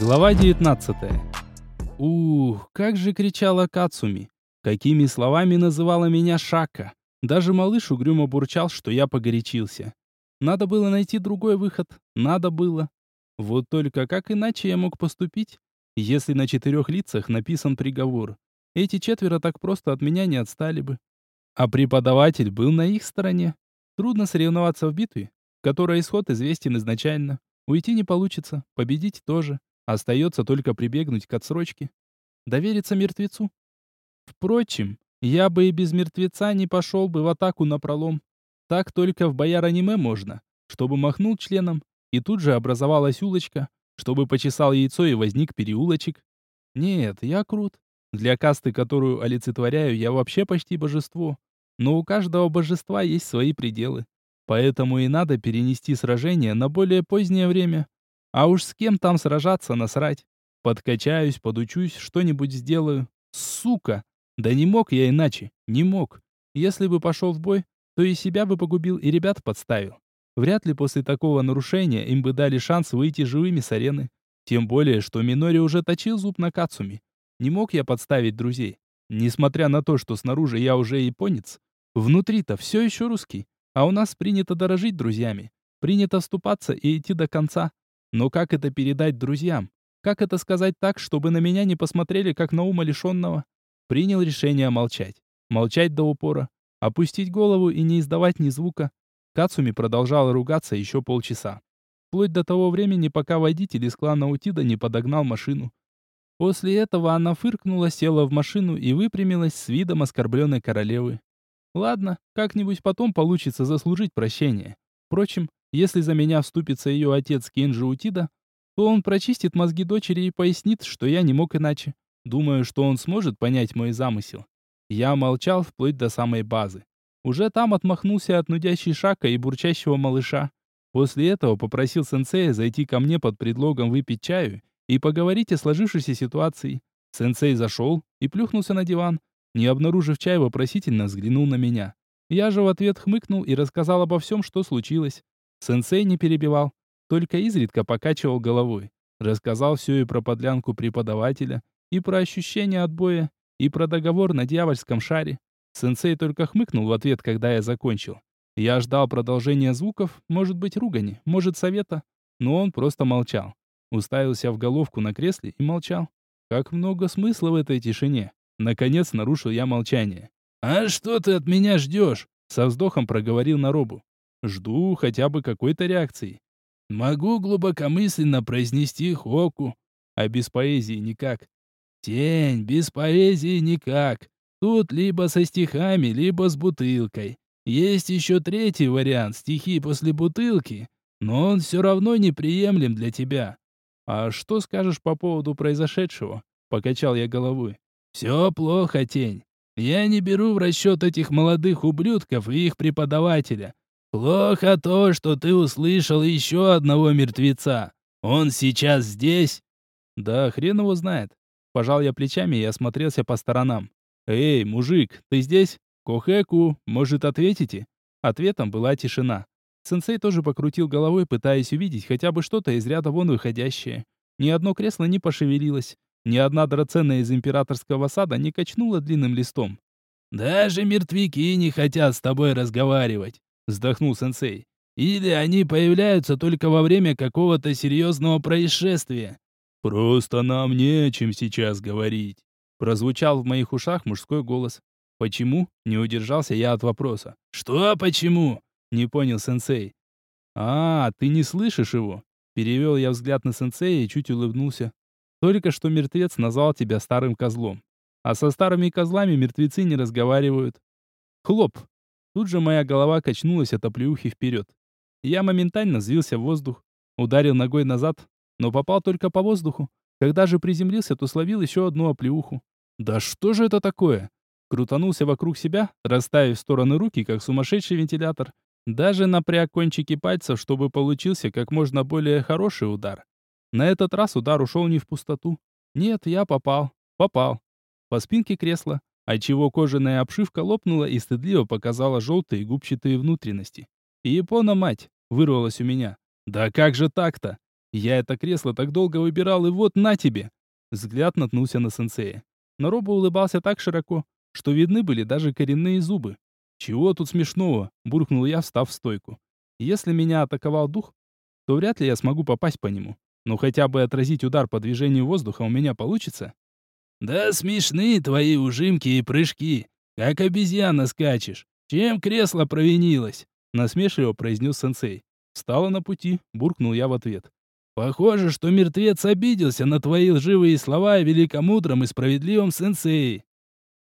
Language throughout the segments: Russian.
Глава 19. Ух, как же кричала Кацуми. Какими словами называла меня Шака. Даже малыш угрюмо бурчал, что я погорячился. Надо было найти другой выход. Надо было. Вот только как иначе я мог поступить, если на четырех лицах написан приговор? Эти четверо так просто от меня не отстали бы. А преподаватель был на их стороне. Трудно соревноваться в битве, в которой исход известен изначально. Уйти не получится, победить тоже. Остается только прибегнуть к отсрочке. Довериться мертвецу. Впрочем, я бы и без мертвеца не пошел бы в атаку на пролом. Так только в бояр-аниме можно, чтобы махнул членом, и тут же образовалась улочка, чтобы почесал яйцо и возник переулочек. Нет, я крут. Для касты, которую олицетворяю, я вообще почти божество. Но у каждого божества есть свои пределы. Поэтому и надо перенести сражение на более позднее время. А уж с кем там сражаться, насрать. Подкачаюсь, подучусь, что-нибудь сделаю. Сука! Да не мог я иначе, не мог. Если бы пошел в бой, то и себя бы погубил, и ребят подставил. Вряд ли после такого нарушения им бы дали шанс выйти живыми с арены. Тем более, что Минори уже точил зуб на Кацуми. Не мог я подставить друзей. Несмотря на то, что снаружи я уже японец, внутри-то все еще русский. А у нас принято дорожить друзьями. Принято вступаться и идти до конца. Но как это передать друзьям? Как это сказать так, чтобы на меня не посмотрели, как на ума лишенного? Принял решение молчать. Молчать до упора. Опустить голову и не издавать ни звука. Кацуми продолжала ругаться еще полчаса. Вплоть до того времени, пока водитель из клана Утида не подогнал машину. После этого она фыркнула, села в машину и выпрямилась с видом оскорбленной королевы. Ладно, как-нибудь потом получится заслужить прощение. Впрочем, если за меня вступится ее отец Кенджи Утида, то он прочистит мозги дочери и пояснит, что я не мог иначе. Думаю, что он сможет понять мой замысел. Я молчал вплоть до самой базы. Уже там отмахнулся от нудящей шака и бурчащего малыша. После этого попросил сенсея зайти ко мне под предлогом выпить чаю и поговорить о сложившейся ситуации. Сенсей зашел и плюхнулся на диван. Не обнаружив чай, вопросительно взглянул на меня. Я же в ответ хмыкнул и рассказал обо всем, что случилось. Сенсей не перебивал, только изредка покачивал головой. Рассказал все и про подлянку преподавателя, и про ощущения от боя, и про договор на дьявольском шаре. Сенсей только хмыкнул в ответ, когда я закончил. Я ждал продолжения звуков, может быть, ругани, может, совета, но он просто молчал. Уставился в головку на кресле и молчал. Как много смысла в этой тишине. Наконец нарушил я молчание. «А что ты от меня ждешь?» Со вздохом проговорил Наробу. «Жду хотя бы какой-то реакции. Могу глубокомысленно произнести хоку, а без поэзии никак. Тень, без поэзии никак. Тут либо со стихами, либо с бутылкой. Есть еще третий вариант, стихи после бутылки, но он все равно неприемлем для тебя. А что скажешь по поводу произошедшего? Покачал я головой. Все плохо, тень. Я не беру в расчет этих молодых ублюдков и их преподавателя. Плохо то, что ты услышал еще одного мертвеца. Он сейчас здесь? Да хрен его знает. Пожал я плечами и осмотрелся по сторонам. «Эй, мужик, ты здесь? Кохеку, может, ответите?» Ответом была тишина. Сенсей тоже покрутил головой, пытаясь увидеть хотя бы что-то из ряда вон выходящее. Ни одно кресло не пошевелилось. Ни одна драценная из императорского сада не качнула длинным листом. «Даже мертвяки не хотят с тобой разговаривать», — вздохнул сенсей. «Или они появляются только во время какого-то серьезного происшествия». «Просто нам не о чем сейчас говорить», Прозвучал в моих ушах мужской голос. «Почему?» — не удержался я от вопроса. «Что почему?» — не понял сенсей. «А, ты не слышишь его?» Перевел я взгляд на сенсея и чуть улыбнулся. «Только что мертвец назвал тебя старым козлом. А со старыми козлами мертвецы не разговаривают». Хлоп! Тут же моя голова качнулась от оплеухи вперед. Я моментально взвился в воздух, ударил ногой назад, но попал только по воздуху. Когда же приземлился, то словил еще одну оплеуху. Да что же это такое? Крутанулся вокруг себя, расставив в стороны руки, как сумасшедший вентилятор. Даже напряг кончики пальцев, чтобы получился как можно более хороший удар. На этот раз удар ушел не в пустоту. Нет, я попал. Попал. По спинке кресла, отчего кожаная обшивка лопнула и стыдливо показала желтые губчатые внутренности. Япона мать, вырвалась у меня. Да как же так-то? Я это кресло так долго выбирал, и вот на тебе!» Взгляд наткнулся на сенсея. Наробу улыбался так широко, что видны были даже коренные зубы. «Чего тут смешного?» – буркнул я, встав в стойку. «Если меня атаковал дух, то вряд ли я смогу попасть по нему. Но хотя бы отразить удар по движению воздуха у меня получится». «Да смешны твои ужимки и прыжки. Как обезьяна скачешь. Чем кресло провинилось?» Насмешливо произнес сенсей. Встала на пути, буркнул я в ответ. «Похоже, что мертвец обиделся на твои лживые слова о великомудром и справедливом сенсее».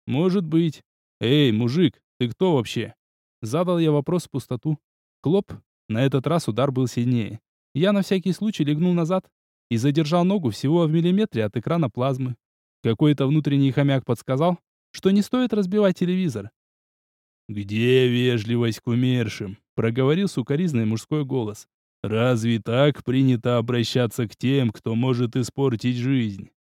«Может быть. Эй, мужик, ты кто вообще?» Задал я вопрос в пустоту. Клоп. На этот раз удар был сильнее. Я на всякий случай легнул назад и задержал ногу всего в миллиметре от экрана плазмы. Какой-то внутренний хомяк подсказал, что не стоит разбивать телевизор. «Где вежливость к умершим?» — проговорил сукоризный мужской голос. «Разве так принято обращаться к тем, кто может испортить жизнь?»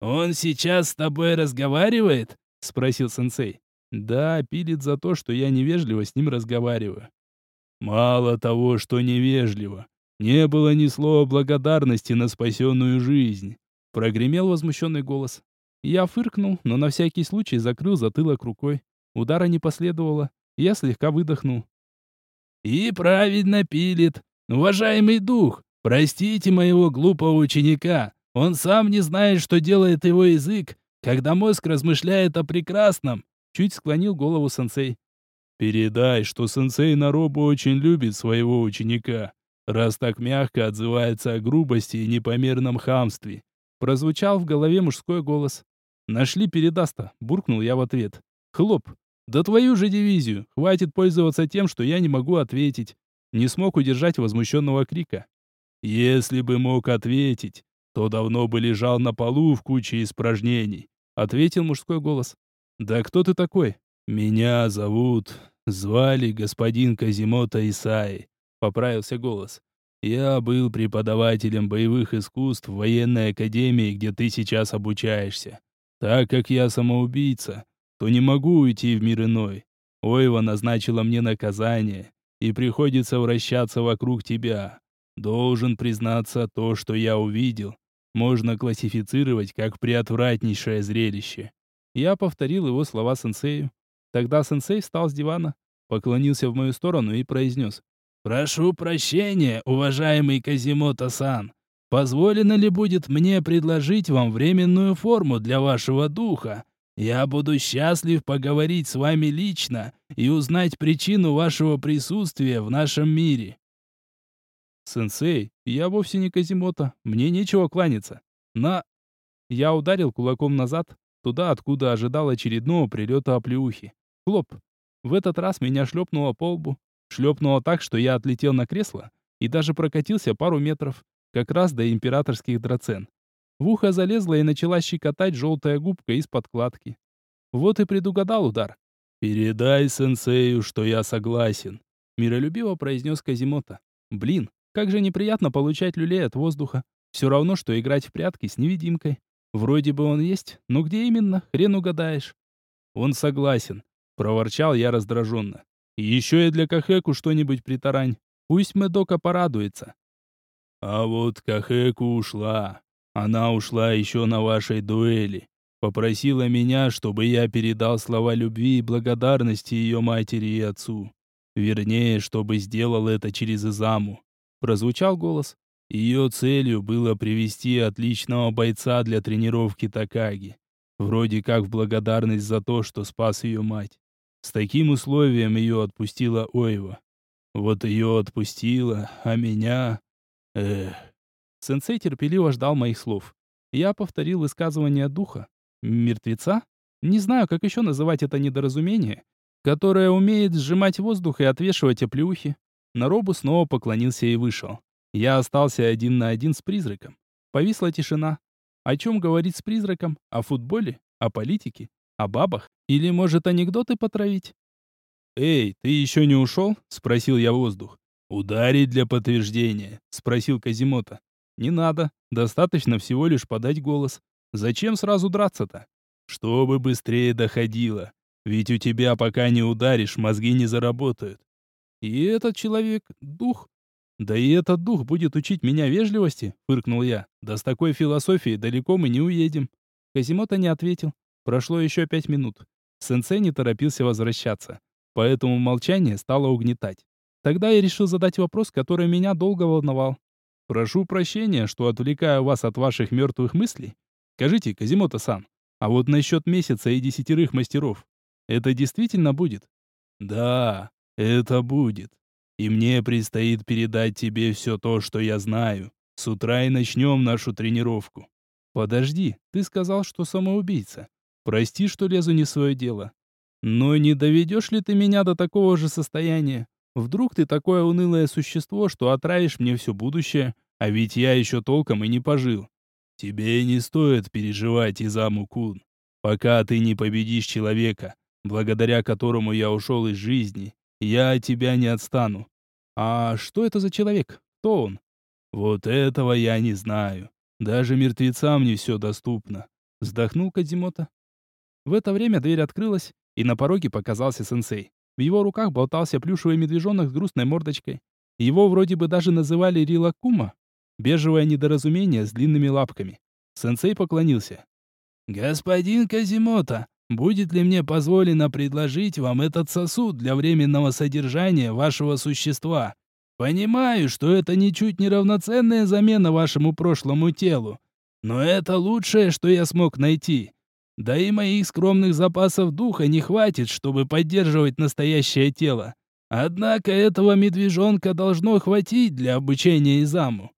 «Он сейчас с тобой разговаривает?» — спросил сенсей. «Да, пилит за то, что я невежливо с ним разговариваю». «Мало того, что невежливо, не было ни слова благодарности на спасенную жизнь», — прогремел возмущенный голос. Я фыркнул, но на всякий случай закрыл затылок рукой. Удара не последовало. Я слегка выдохнул. «И правильно пилит. Уважаемый дух, простите моего глупого ученика. Он сам не знает, что делает его язык, когда мозг размышляет о прекрасном». Чуть склонил голову сенсей. «Передай, что сенсей Наробу очень любит своего ученика, раз так мягко отзывается о грубости и непомерном хамстве». Прозвучал в голове мужской голос. «Нашли передаста», — буркнул я в ответ. «Хлоп, да твою же дивизию, хватит пользоваться тем, что я не могу ответить». Не смог удержать возмущенного крика. «Если бы мог ответить, то давно бы лежал на полу в куче испражнений», — ответил мужской голос. «Да кто ты такой?» «Меня зовут... Звали господин Казимота Исаи», — поправился голос. «Я был преподавателем боевых искусств в военной академии, где ты сейчас обучаешься. Так как я самоубийца, то не могу уйти в мир иной. Ойва назначила мне наказание, и приходится вращаться вокруг тебя. Должен признаться, то, что я увидел, можно классифицировать как приотвратнейшее зрелище. Я повторил его слова сенсею. Тогда сенсей встал с дивана, поклонился в мою сторону и произнес. «Прошу прощения, уважаемый Казимото-сан. Позволено ли будет мне предложить вам временную форму для вашего духа? Я буду счастлив поговорить с вами лично и узнать причину вашего присутствия в нашем мире. Сенсей, я вовсе не Казимото, мне нечего кланяться. На... Я ударил кулаком назад, туда, откуда ожидал очередного прилета оплеухи. Хлоп. В этот раз меня шлепнуло по лбу. Шлепнуло так, что я отлетел на кресло и даже прокатился пару метров как раз до императорских драцен. В ухо залезла и начала щекотать желтая губка из подкладки. Вот и предугадал удар. «Передай сенсею, что я согласен», — миролюбиво произнес Казимота. «Блин, как же неприятно получать люлей от воздуха. Все равно, что играть в прятки с невидимкой. Вроде бы он есть, но где именно, хрен угадаешь». «Он согласен», — проворчал я раздраженно. «Еще и для Кахеку что-нибудь притарань. Пусть Медока порадуется». А вот Кахеку ушла. Она ушла еще на вашей дуэли. Попросила меня, чтобы я передал слова любви и благодарности ее матери и отцу. Вернее, чтобы сделал это через Изаму. Прозвучал голос. Ее целью было привести отличного бойца для тренировки Такаги. Вроде как в благодарность за то, что спас ее мать. С таким условием ее отпустила Ойва. Вот ее отпустила, а меня... Эх. Сенсей терпеливо ждал моих слов. Я повторил высказывание духа. Мертвеца? Не знаю, как еще называть это недоразумение, которое умеет сжимать воздух и отвешивать оплеухи. Наробу снова поклонился и вышел. Я остался один на один с призраком. Повисла тишина. О чем говорить с призраком? О футболе? О политике? О бабах? Или, может, анекдоты потравить? «Эй, ты еще не ушел?» — спросил я воздух. «Ударить для подтверждения?» — спросил Казимота. «Не надо. Достаточно всего лишь подать голос. Зачем сразу драться-то?» «Чтобы быстрее доходило. Ведь у тебя пока не ударишь, мозги не заработают». «И этот человек — дух?» Да и этот дух будет учить меня вежливости, фыркнул я. Да с такой философией далеко мы не уедем. Казимото не ответил. Прошло еще пять минут. Сенсей не торопился возвращаться. Поэтому молчание стало угнетать. Тогда я решил задать вопрос, который меня долго волновал. Прошу прощения, что отвлекаю вас от ваших мертвых мыслей. Скажите, Казимото-сан, а вот насчет месяца и десятерых мастеров, это действительно будет? Да, это будет. И мне предстоит передать тебе все то, что я знаю. С утра и начнем нашу тренировку. Подожди, ты сказал, что самоубийца. Прости, что лезу не в свое дело. Но не доведешь ли ты меня до такого же состояния? Вдруг ты такое унылое существо, что отравишь мне все будущее, а ведь я еще толком и не пожил. Тебе не стоит переживать, Изаму-кун. Пока ты не победишь человека, благодаря которому я ушел из жизни, я от тебя не отстану. А что это за человек? Кто он? Вот этого я не знаю. Даже мертвецам не все доступно. Вздохнул Кадзимота. В это время дверь открылась, и на пороге показался сенсей. В его руках болтался плюшевый медвежонок с грустной мордочкой. Его вроде бы даже называли Рилакума. Бежевое недоразумение с длинными лапками. Сенсей поклонился. «Господин Казимота, будет ли мне позволено предложить вам этот сосуд для временного содержания вашего существа? Понимаю, что это ничуть не равноценная замена вашему прошлому телу, но это лучшее, что я смог найти. Да и моих скромных запасов духа не хватит, чтобы поддерживать настоящее тело. Однако этого медвежонка должно хватить для обучения Изаму.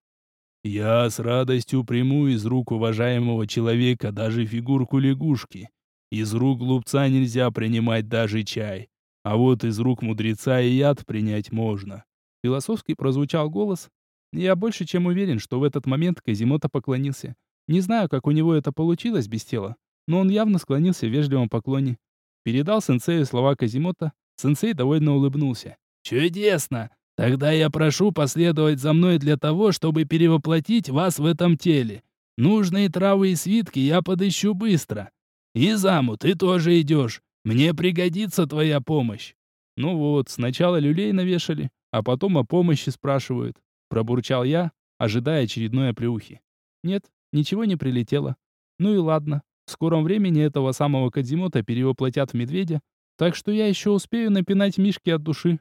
Я с радостью приму из рук уважаемого человека даже фигурку лягушки, из рук глупца нельзя принимать даже чай. А вот из рук мудреца и яд принять можно. Философски прозвучал голос. Я больше чем уверен, что в этот момент Казимота поклонился. Не знаю, как у него это получилось без тела, но он явно склонился в вежливом поклоне. Передал сенсею слова Казимота. Сенсей довольно улыбнулся. «Чудесно! Тогда я прошу последовать за мной для того, чтобы перевоплотить вас в этом теле. Нужные травы и свитки я подыщу быстро. И заму ты тоже идешь. Мне пригодится твоя помощь. Ну вот, сначала люлей навешали, а потом о помощи спрашивают. Пробурчал я, ожидая очередной оплеухи. Нет, ничего не прилетело. Ну и ладно. В скором времени этого самого Кадзимота перевоплотят в медведя, так что я еще успею напинать мишки от души.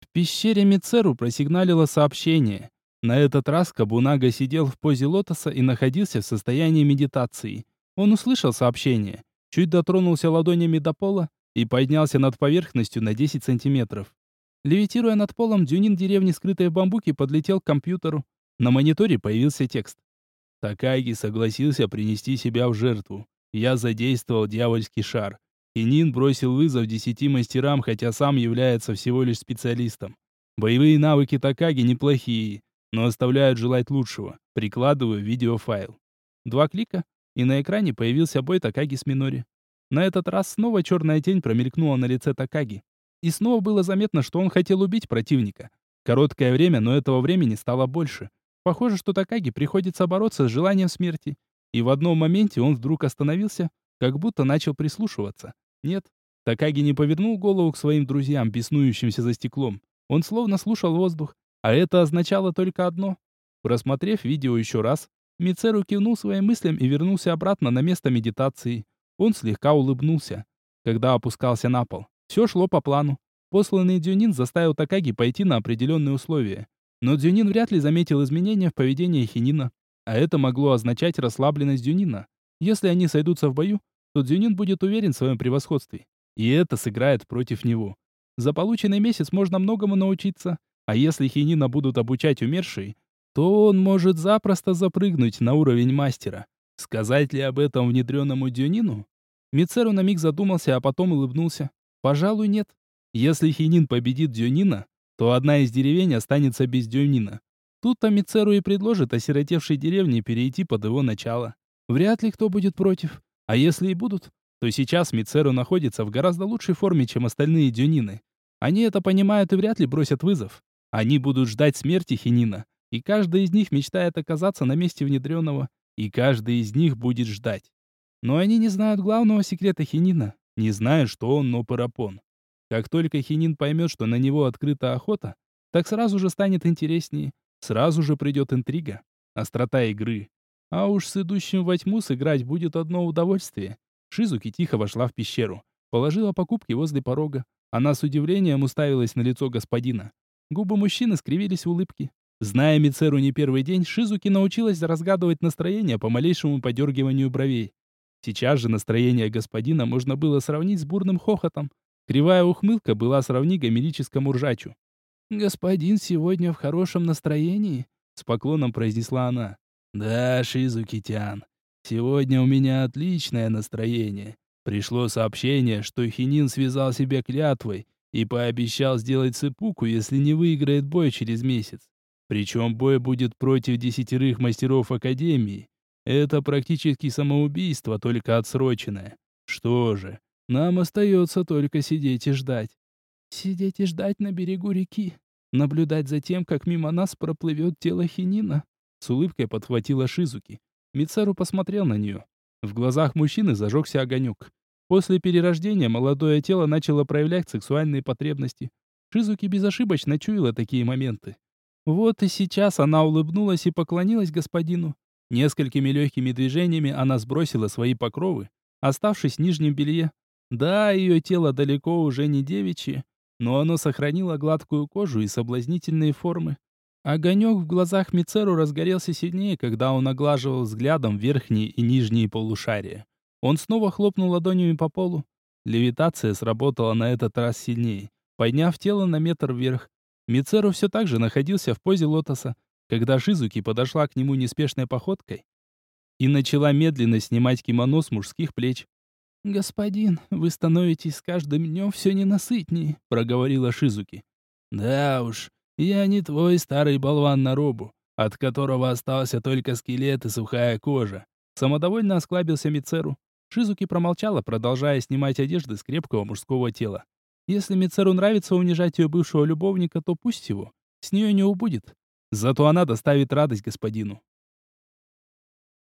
В пещере Мицеру просигналило сообщение. На этот раз Кабунага сидел в позе лотоса и находился в состоянии медитации. Он услышал сообщение, чуть дотронулся ладонями до пола и поднялся над поверхностью на 10 сантиметров. Левитируя над полом, дюнин деревни, скрытой в бамбуке, подлетел к компьютеру. На мониторе появился текст. Такаги согласился принести себя в жертву. Я задействовал дьявольский шар. Инин бросил вызов десяти мастерам, хотя сам является всего лишь специалистом. Боевые навыки Такаги неплохие, но оставляют желать лучшего. Прикладываю видеофайл. Два клика, и на экране появился бой Такаги с Минори. На этот раз снова черная тень промелькнула на лице Такаги. И снова было заметно, что он хотел убить противника. Короткое время, но этого времени стало больше. Похоже, что Такаги приходится бороться с желанием смерти. И в одном моменте он вдруг остановился, как будто начал прислушиваться. Нет, Такаги не повернул голову к своим друзьям, беснующимся за стеклом. Он словно слушал воздух, а это означало только одно. Просмотрев видео еще раз, Мицеру кивнул своим мыслям и вернулся обратно на место медитации. Он слегка улыбнулся, когда опускался на пол. Все шло по плану. Посланный Дюнин заставил Такаги пойти на определенные условия. Но Дюнин вряд ли заметил изменения в поведении Хинина. А это могло означать расслабленность Дюнина. Если они сойдутся в бою, то Дюнин будет уверен в своем превосходстве. И это сыграет против него. За полученный месяц можно многому научиться. А если Хинина будут обучать умершие, то он может запросто запрыгнуть на уровень мастера. Сказать ли об этом внедренному Дюнину? Мицеру на миг задумался, а потом улыбнулся. Пожалуй, нет. Если Хинин победит Дюнина, то одна из деревень останется без Дюнина. Тут-то Мицеру и предложит осиротевшей деревне перейти под его начало. Вряд ли кто будет против. А если и будут, то сейчас Мицеру находится в гораздо лучшей форме, чем остальные Дюнины. Они это понимают и вряд ли бросят вызов. Они будут ждать смерти Хинина, и каждый из них мечтает оказаться на месте внедренного, и каждый из них будет ждать. Но они не знают главного секрета Хинина, не знают, что он Нопарапон. Как только Хинин поймет, что на него открыта охота, так сразу же станет интереснее, сразу же придет интрига, острота игры. А уж с идущим во тьму сыграть будет одно удовольствие. Шизуки тихо вошла в пещеру, положила покупки возле порога. Она с удивлением уставилась на лицо господина. Губы мужчины скривились в улыбке. Зная Мицеру не первый день, Шизуки научилась разгадывать настроение по малейшему подергиванию бровей. Сейчас же настроение господина можно было сравнить с бурным хохотом. Кривая ухмылка была сравни гомерическому ржачу. «Господин сегодня в хорошем настроении?» — с поклоном произнесла она. «Да, Шизуки-тян, сегодня у меня отличное настроение. Пришло сообщение, что Хинин связал себя клятвой и пообещал сделать цепуку, если не выиграет бой через месяц. Причем бой будет против десятерых мастеров Академии. Это практически самоубийство, только отсроченное. Что же, нам остается только сидеть и ждать. Сидеть и ждать на берегу реки. Наблюдать за тем, как мимо нас проплывет тело Хинина. С улыбкой подхватила Шизуки. Мицару посмотрел на нее. В глазах мужчины зажегся огонек. После перерождения молодое тело начало проявлять сексуальные потребности. Шизуки безошибочно чуяла такие моменты. Вот и сейчас она улыбнулась и поклонилась господину. Несколькими легкими движениями она сбросила свои покровы, оставшись в нижнем белье. Да, ее тело далеко уже не девичье, но оно сохранило гладкую кожу и соблазнительные формы. Огонек в глазах Мицеру разгорелся сильнее, когда он оглаживал взглядом верхние и нижние полушария. Он снова хлопнул ладонями по полу. Левитация сработала на этот раз сильнее, подняв тело на метр вверх. Мицеру все так же находился в позе лотоса, когда Шизуки подошла к нему неспешной походкой и начала медленно снимать кимоно с мужских плеч. «Господин, вы становитесь с каждым днем все ненасытнее», — проговорила Шизуки. «Да уж, я не твой старый болван на робу, от которого остался только скелет и сухая кожа. Самодовольно осклабился Мицеру. Шизуки промолчала, продолжая снимать одежды с крепкого мужского тела. Если Мицеру нравится унижать ее бывшего любовника, то пусть его. С нее не убудет. Зато она доставит радость господину.